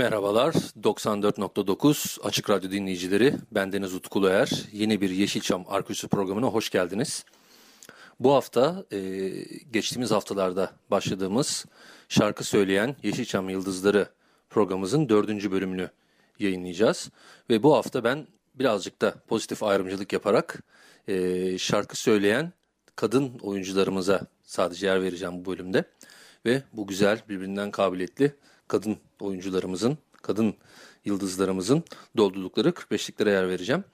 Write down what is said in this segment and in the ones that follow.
Merhabalar, 94.9 Açık Radyo dinleyicileri, bendeniz Utku Uluer. Yeni bir Yeşilçam Arkeolojisi programına hoş geldiniz. Bu hafta, e, geçtiğimiz haftalarda başladığımız şarkı söyleyen Yeşilçam Yıldızları programımızın dördüncü bölümünü yayınlayacağız. Ve bu hafta ben birazcık da pozitif ayrımcılık yaparak e, şarkı söyleyen kadın oyuncularımıza sadece yer vereceğim bu bölümde. Ve bu güzel, birbirinden kabiliyetli kadın oyuncularımızın, kadın yıldızlarımızın doldurdukları 45'liklere yer vereceğim.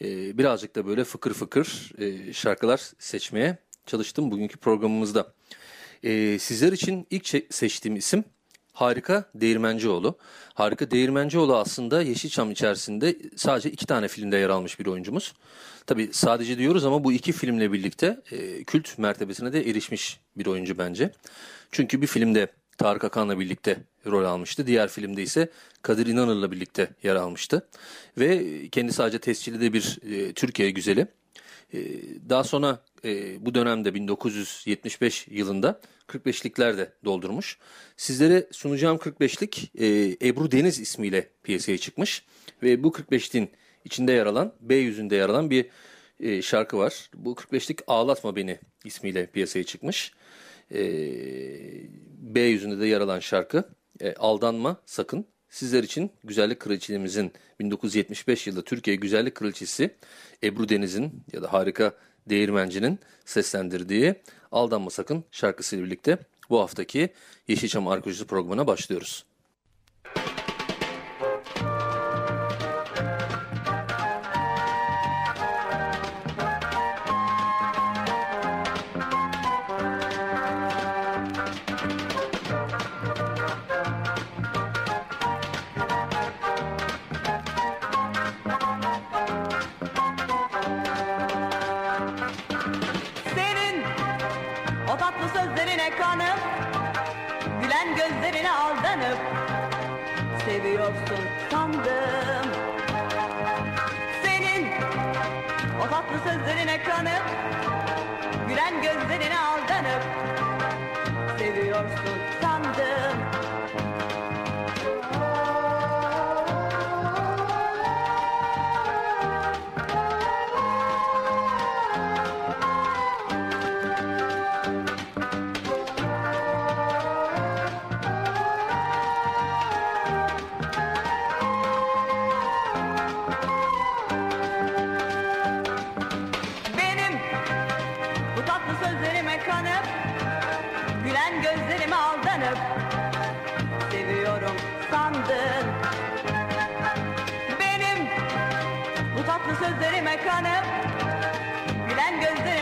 E, birazcık da böyle fıkır fıkır e, şarkılar seçmeye çalıştım bugünkü programımızda. E, sizler için ilk seçtiğim isim Harika Değirmencioğlu. Harika Değirmencioğlu aslında Yeşilçam içerisinde sadece iki tane filmde yer almış bir oyuncumuz. Tabi sadece diyoruz ama bu iki filmle birlikte e, kült mertebesine de erişmiş bir oyuncu bence. Çünkü bir filmde Tarık Akan'la birlikte rol almıştı. Diğer filmde ise Kadir İnanır'la birlikte yer almıştı. Ve kendi sadece tescilli de bir e, Türkiye güzeli. E, daha sonra e, bu dönemde 1975 yılında 45'likler de doldurmuş. Sizlere sunacağım 45'lik e, Ebru Deniz ismiyle piyasaya çıkmış. Ve bu 45'liğin içinde yer alan, B yüzünde yer alan bir e, şarkı var. Bu 45'lik Ağlatma Beni ismiyle piyasaya çıkmış. E, B yüzünde de yer alan şarkı e, Aldanma Sakın. Sizler için Güzellik Kraliçemizin 1975 yılında Türkiye Güzellik Kraliçesi Ebru Deniz'in ya da harika Değirmenci'nin seslendirdiği Aldanma Sakın şarkısıyla birlikte bu haftaki Yeşilçam Arkeolojisi programına başlıyoruz. Seviyorsun sandım. Senin o tatlı sözlerine kanıp Gülen gözlerine aldanıp Seviyorsun gözlerime kanıp Gülen gözlerime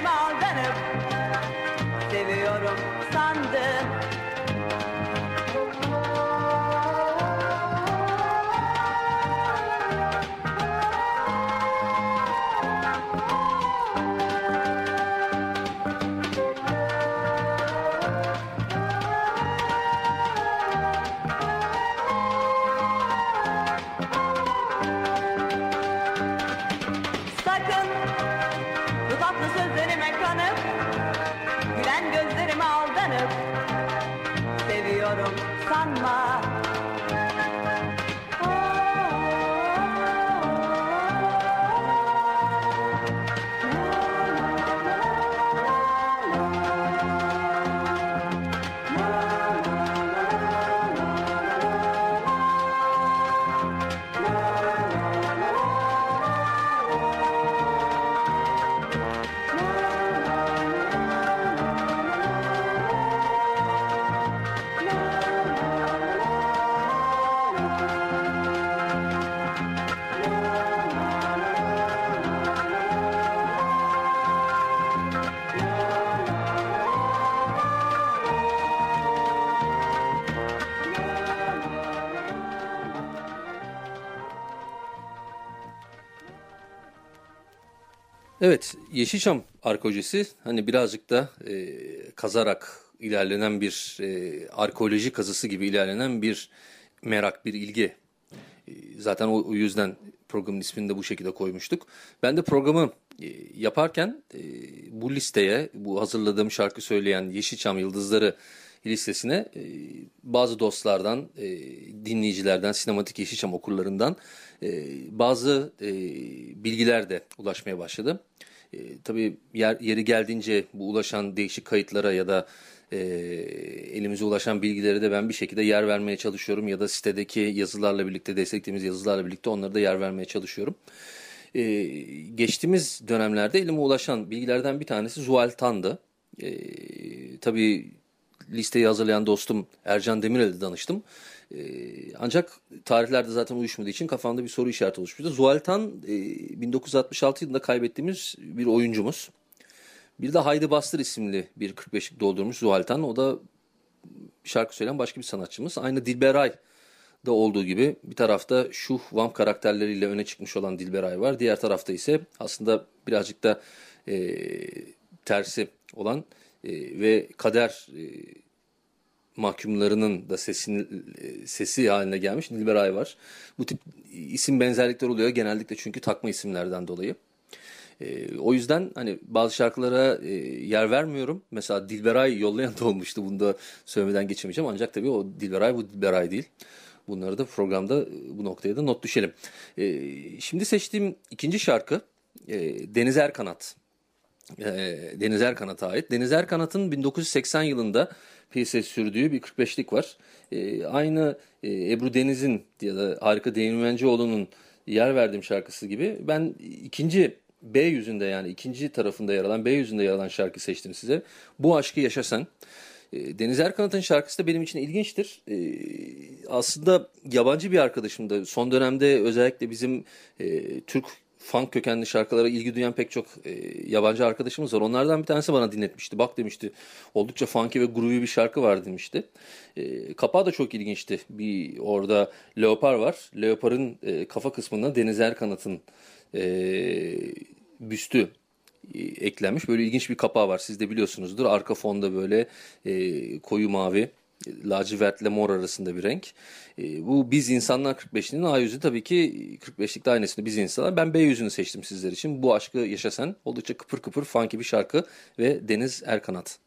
My. Evet, Yeşilçam arkeolojisi hani birazcık da e, kazarak ilerlenen bir e, arkeoloji kazısı gibi ilerlenen bir merak, bir ilgi. E, zaten o, o yüzden programın ismini de bu şekilde koymuştuk. Ben de programı e, yaparken e, bu listeye, bu hazırladığım şarkı söyleyen Yeşilçam Yıldızları listesine e, bazı dostlardan, e, dinleyicilerden, sinematik Yeşilçam okurlarından e, bazı e, bilgiler de ulaşmaya başladı. E, tabii yer, yeri geldiğince bu ulaşan değişik kayıtlara ya da e, elimize ulaşan bilgilere de ben bir şekilde yer vermeye çalışıyorum ya da sitedeki yazılarla birlikte desteklediğimiz yazılarla birlikte onlara da yer vermeye çalışıyorum. Ee, geçtiğimiz dönemlerde elime ulaşan bilgilerden bir tanesi Zuhal Tan'dı. Ee, tabii listeyi hazırlayan dostum Ercan Demirel'e danıştım. Ee, ancak tarihlerde zaten uyuşmadığı için kafamda bir soru işareti oluşmuştu. Zuhal Tan e, 1966 yılında kaybettiğimiz bir oyuncumuz. Bir de Haydi Bastır isimli bir 45'lik doldurmuş Zuhal Tan. O da şarkı söyleyen başka bir sanatçımız. Aynı Dilberay da olduğu gibi bir tarafta şu Vamp karakterleriyle öne çıkmış olan Dilberay var. Diğer tarafta ise aslında birazcık da e, tersi olan e, ve kader e, mahkumlarının da sesin, e, sesi haline gelmiş Dilberay var. Bu tip isim benzerlikler oluyor genellikle çünkü takma isimlerden dolayı. E, o yüzden hani bazı şarkılara e, yer vermiyorum. Mesela Dilberay yollayan da olmuştu. Bunu da söylemeden geçemeyeceğim. Ancak tabii o Dilberay bu Dilberay değil. Bunları da programda e, bu noktaya da not düşelim. E, şimdi seçtiğim ikinci şarkı e, Deniz Erkanat. E, Deniz Erkanat'a ait. Deniz Erkanat'ın 1980 yılında piyasaya sürdüğü bir 45'lik var. E, aynı e, Ebru Deniz'in ya da Harika Değirmencioğlu'nun yer verdiğim şarkısı gibi ben ikinci B yüzünde yani ikinci tarafında yer alan B yüzünde yer alan şarkı seçtim size. Bu aşkı yaşasan. E, Deniz Erkanat'ın şarkısı da benim için ilginçtir. Aslında yabancı bir arkadaşım da son dönemde özellikle bizim e, Türk funk kökenli şarkılara ilgi duyan pek çok e, yabancı arkadaşımız var. Onlardan bir tanesi bana dinletmişti. Bak demişti oldukça funky ve groovy bir şarkı var demişti. E, kapağı da çok ilginçti. Bir orada leopar var. Leoparın e, kafa kısmında Deniz Erkanat'ın e, büstü e, eklenmiş. Böyle ilginç bir kapağı var. Siz de biliyorsunuzdur. Arka fonda böyle e, koyu mavi lacivertle mor arasında bir renk. E, bu Biz İnsanlar 45'inin A yüzü tabii ki 45'likte aynısını Biz İnsanlar. Ben B yüzünü seçtim sizler için. Bu aşkı yaşasan oldukça kıpır kıpır funky bir şarkı ve Deniz Erkanat.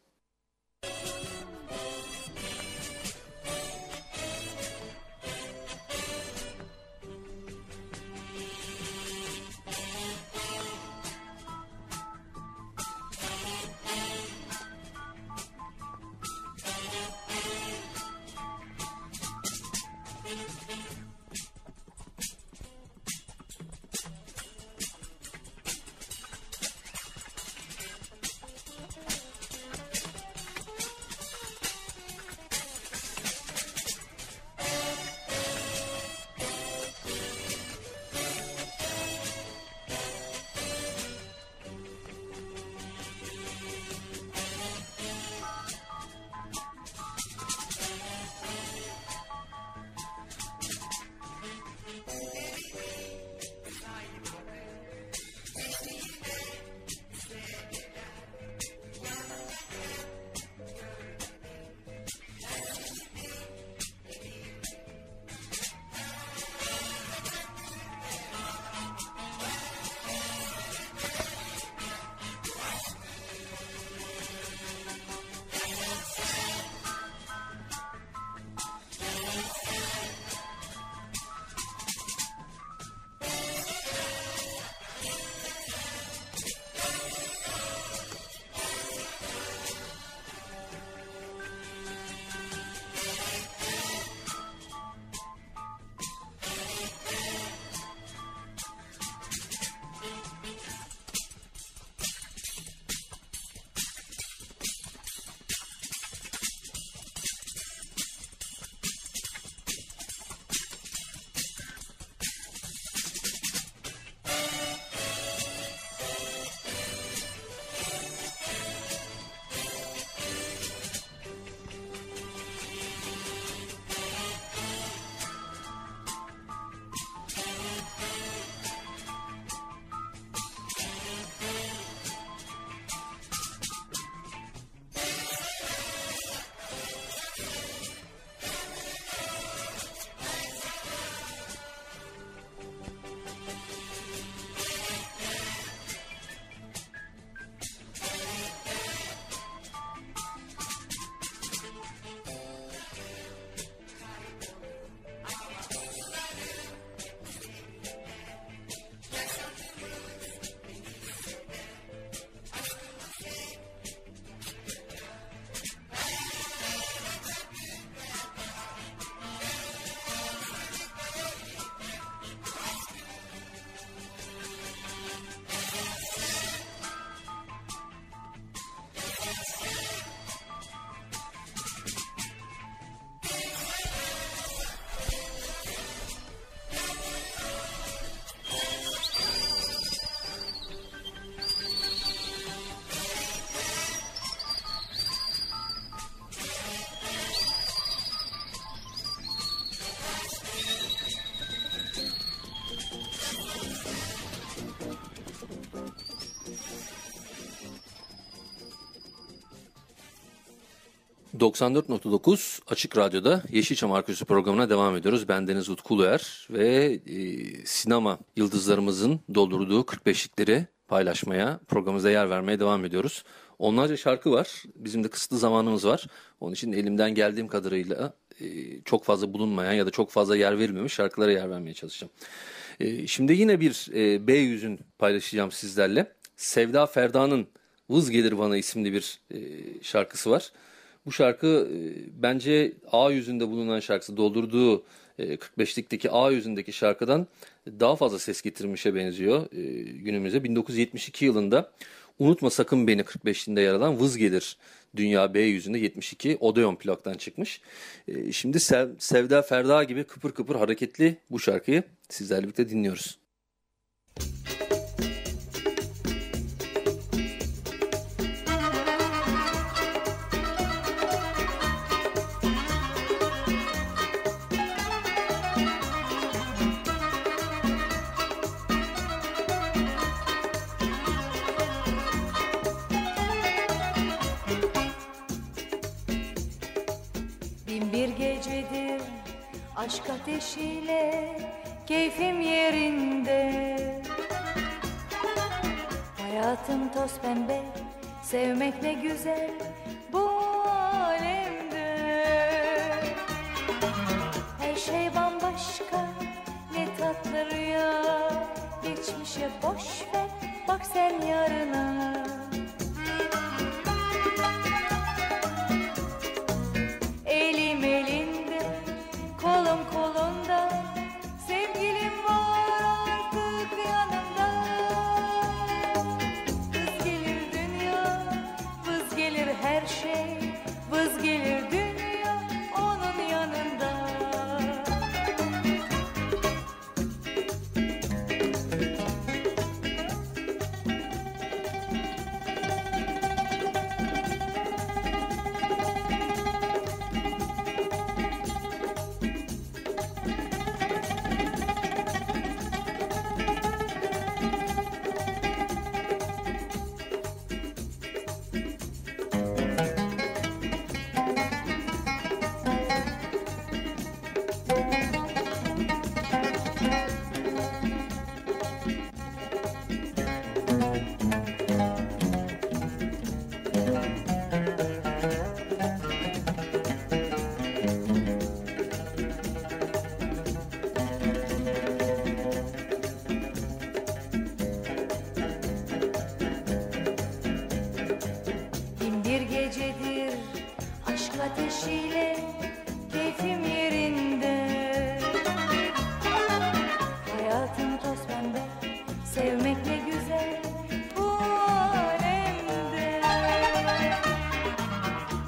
94.9 Açık Radyo'da Yeşilçam Arküsü programına devam ediyoruz. Ben Deniz Utkuluer ve e, sinema yıldızlarımızın doldurduğu 45'likleri paylaşmaya, programımıza yer vermeye devam ediyoruz. Onlarca şarkı var. Bizim de kısıtlı zamanımız var. Onun için elimden geldiğim kadarıyla e, çok fazla bulunmayan ya da çok fazla yer verilmemiş şarkılara yer vermeye çalışacağım. E, şimdi yine bir e, B yüzün paylaşacağım sizlerle. Sevda Ferda'nın Vız Gelir Bana isimli bir e, şarkısı var. Bu şarkı e, bence A yüzünde bulunan şarkısı doldurduğu e, 45'likteki A yüzündeki şarkıdan daha fazla ses getirmişe benziyor e, günümüze. 1972 yılında Unutma Sakın Beni 45'inde yer alan Vız Gelir Dünya B yüzünde 72 Odeon plaktan çıkmış. E, şimdi Sev, Sevda Ferda gibi kıpır kıpır hareketli bu şarkıyı sizlerle birlikte dinliyoruz. Aşk ateşiyle keyfim yerinde. Hayatım toz pembe sevmek ne güzel bu alemde. Her şey bambaşka ne tatlı rüya. Geçmişe boş ver bak sen yarına ateşiyle keyfim yerinde. Hayatım toz pembe sevmek ne güzel bu alemde.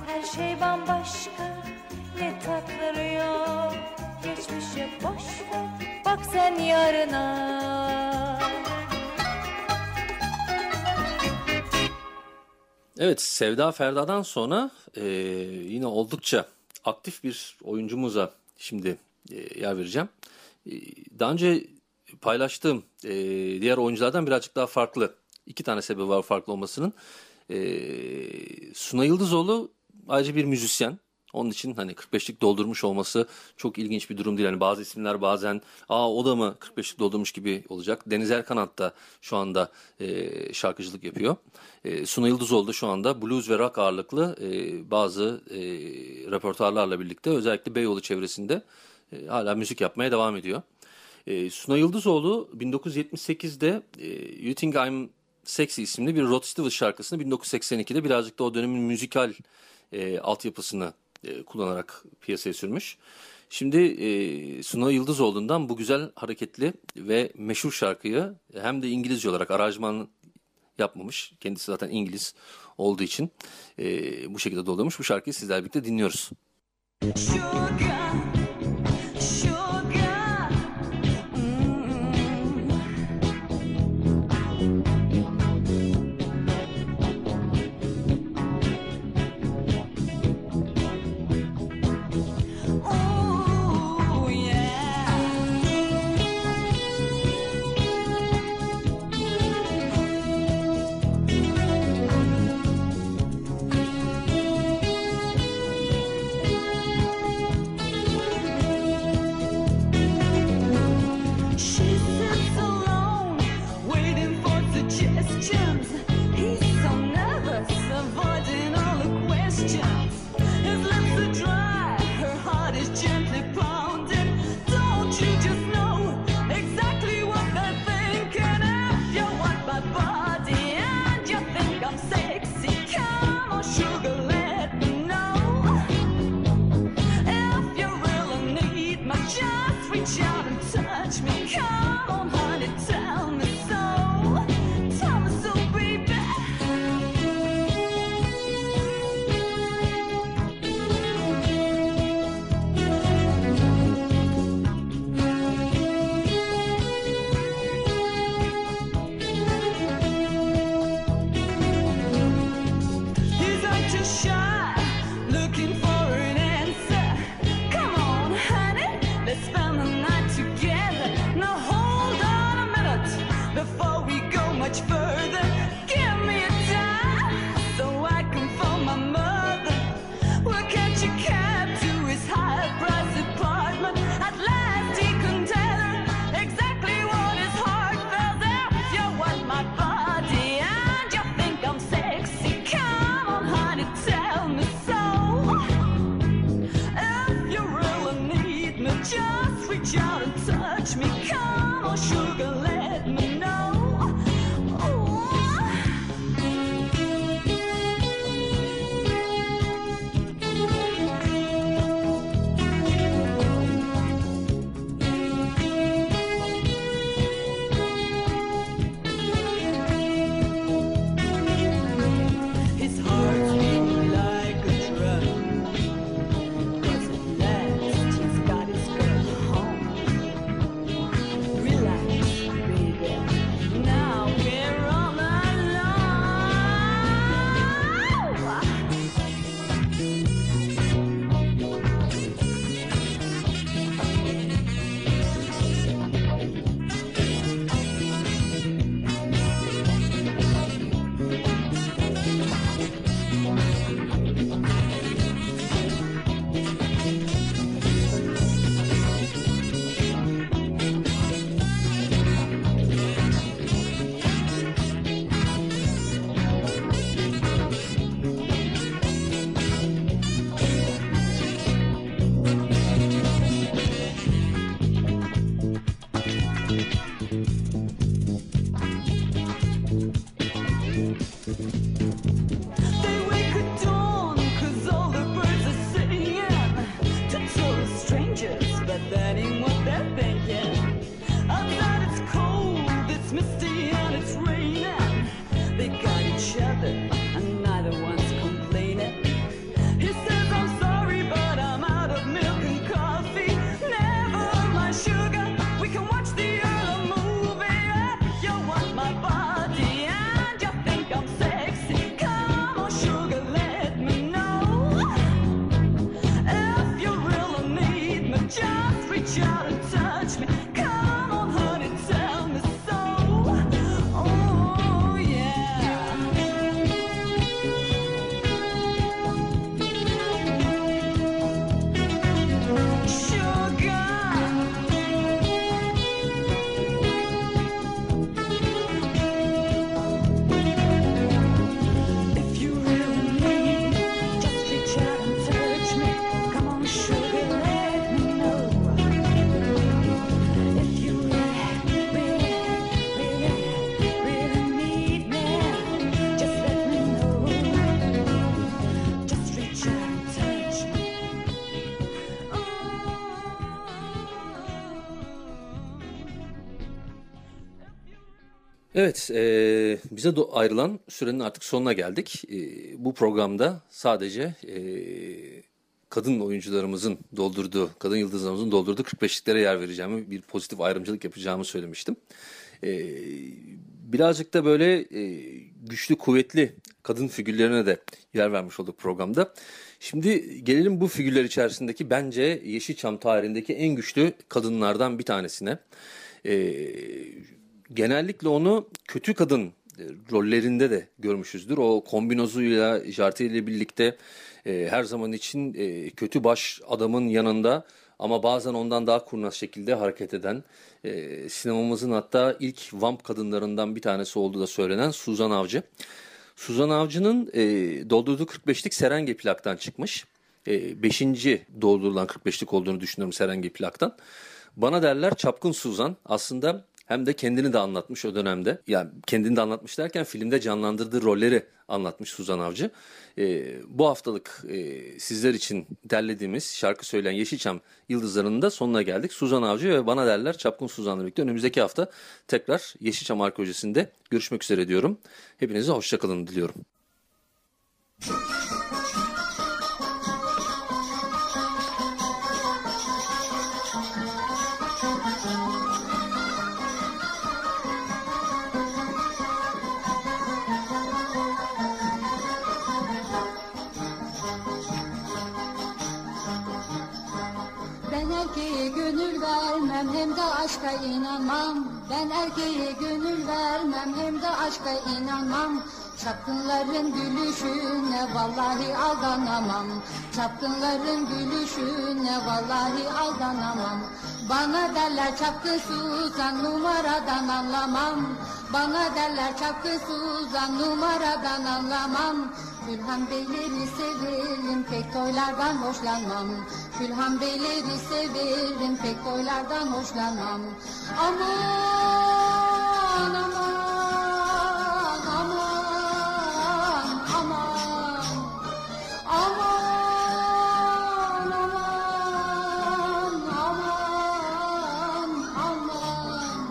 Her şey bambaşka ne tatlı rüya Geçmişe boş ver bak sen yarına. Evet Sevda Ferda'dan sonra e, yine oldukça aktif bir oyuncumuza şimdi e, yer vereceğim. E, daha önce paylaştığım e, diğer oyunculardan birazcık daha farklı. İki tane sebebi var farklı olmasının. E, Suna Yıldızoğlu ayrıca bir müzisyen. Onun için hani 45'lik doldurmuş olması çok ilginç bir durum değil. Yani bazı isimler bazen aa o da mı 45'lik doldurmuş gibi olacak. Deniz Erkanat da şu anda e, şarkıcılık yapıyor. E, Suna Yıldızoğlu da şu anda blues ve rock ağırlıklı e, bazı e, repertuarlarla birlikte özellikle Beyoğlu çevresinde e, hala müzik yapmaya devam ediyor. E, Suna Yıldızoğlu 1978'de e, You Think I'm Sexy isimli bir Rod Stewart şarkısını 1982'de birazcık da o dönemin müzikal e, altyapısını e, kullanarak piyasaya sürmüş. Şimdi e, Suna Yıldızoğlu'ndan bu güzel hareketli ve meşhur şarkıyı hem de İngilizce olarak aranjman yapmamış. Kendisi zaten İngiliz olduğu için e, bu şekilde doldurmuş. Bu şarkıyı sizlerle birlikte dinliyoruz. Sugar, Evet, e, bize do- ayrılan sürenin artık sonuna geldik. E, bu programda sadece e, kadın oyuncularımızın doldurduğu, kadın yıldızlarımızın doldurduğu 45'liklere yer vereceğimi, bir pozitif ayrımcılık yapacağımı söylemiştim. E, birazcık da böyle e, güçlü, kuvvetli kadın figürlerine de yer vermiş olduk programda. Şimdi gelelim bu figürler içerisindeki bence Yeşilçam tarihindeki en güçlü kadınlardan bir tanesine. E, genellikle onu kötü kadın e, rollerinde de görmüşüzdür. O kombinozuyla, jartiyle birlikte e, her zaman için e, kötü baş adamın yanında ama bazen ondan daha kurnaz şekilde hareket eden e, sinemamızın hatta ilk vamp kadınlarından bir tanesi olduğu da söylenen Suzan Avcı. Suzan Avcı'nın e, doldurduğu 45'lik Serenge plaktan çıkmış. 5. doldurulan 45'lik olduğunu düşünüyorum Serenge plaktan. Bana derler Çapkın Suzan aslında hem de kendini de anlatmış o dönemde. Yani kendini de anlatmış derken filmde canlandırdığı rolleri anlatmış Suzan Avcı. Ee, bu haftalık e, sizler için derlediğimiz şarkı söyleyen Yeşilçam Yıldızları'nın da sonuna geldik. Suzan Avcı ve Bana Derler Çapkın Suzan'la birlikte önümüzdeki hafta tekrar Yeşilçam Arkeolojisi'nde görüşmek üzere diyorum. Hepinize hoşçakalın diliyorum. Ben aşka inanmam. Ben erkeğe gönül vermem hem de aşka inanmam. Çapkınların gülüşüne vallahi aldanamam. Çapkınların gülüşüne vallahi aldanamam. Bana derler çapkın Suzan numaradan anlamam. Bana derler çapkın Suzan numaradan anlamam. Külhan beyleri severim pek toylardan hoşlanmam. Külhan beyleri severim pek toylardan hoşlanmam. Aman aman aman aman. Aman aman aman aman.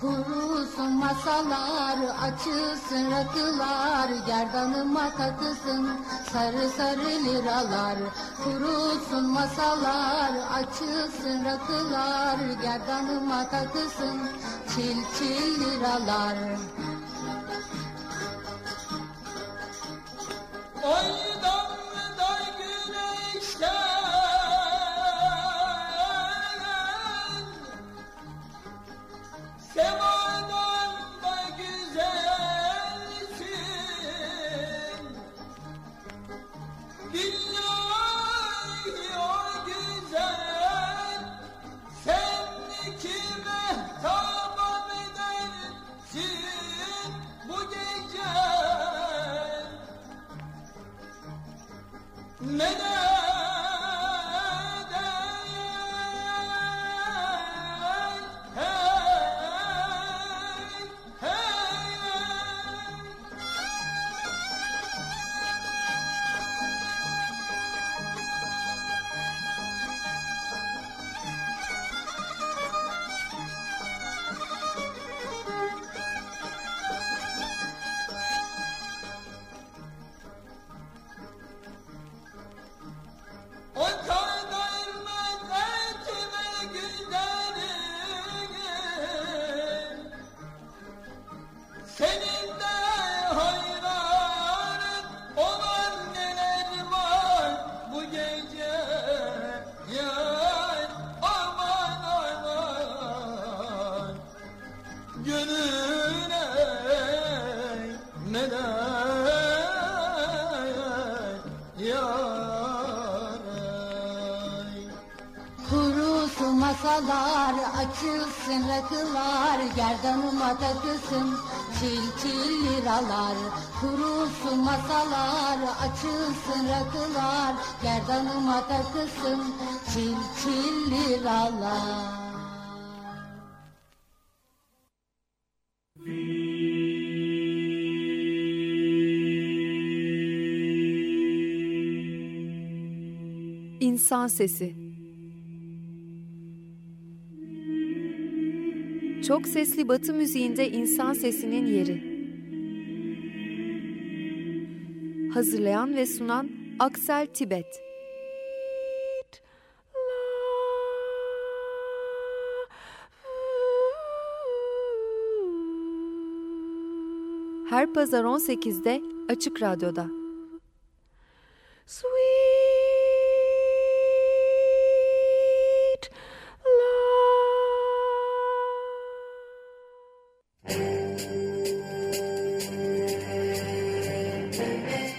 Kurusun masalar, açılsın rakılar, gerdanıma takılsın sarı sarı liralar. Kurusun masalar, açılsın rakılar, gerdanıma takılsın çil çil liralar. Aydan da güneşten Masalar, açılsın rakılar, gerdanıma takılsın çil çil liralar. İnsan Sesi Çok sesli batı müziğinde insan sesinin yeri. Hazırlayan ve sunan Aksel Tibet. Her pazar 18'de Açık Radyo'da. Sweet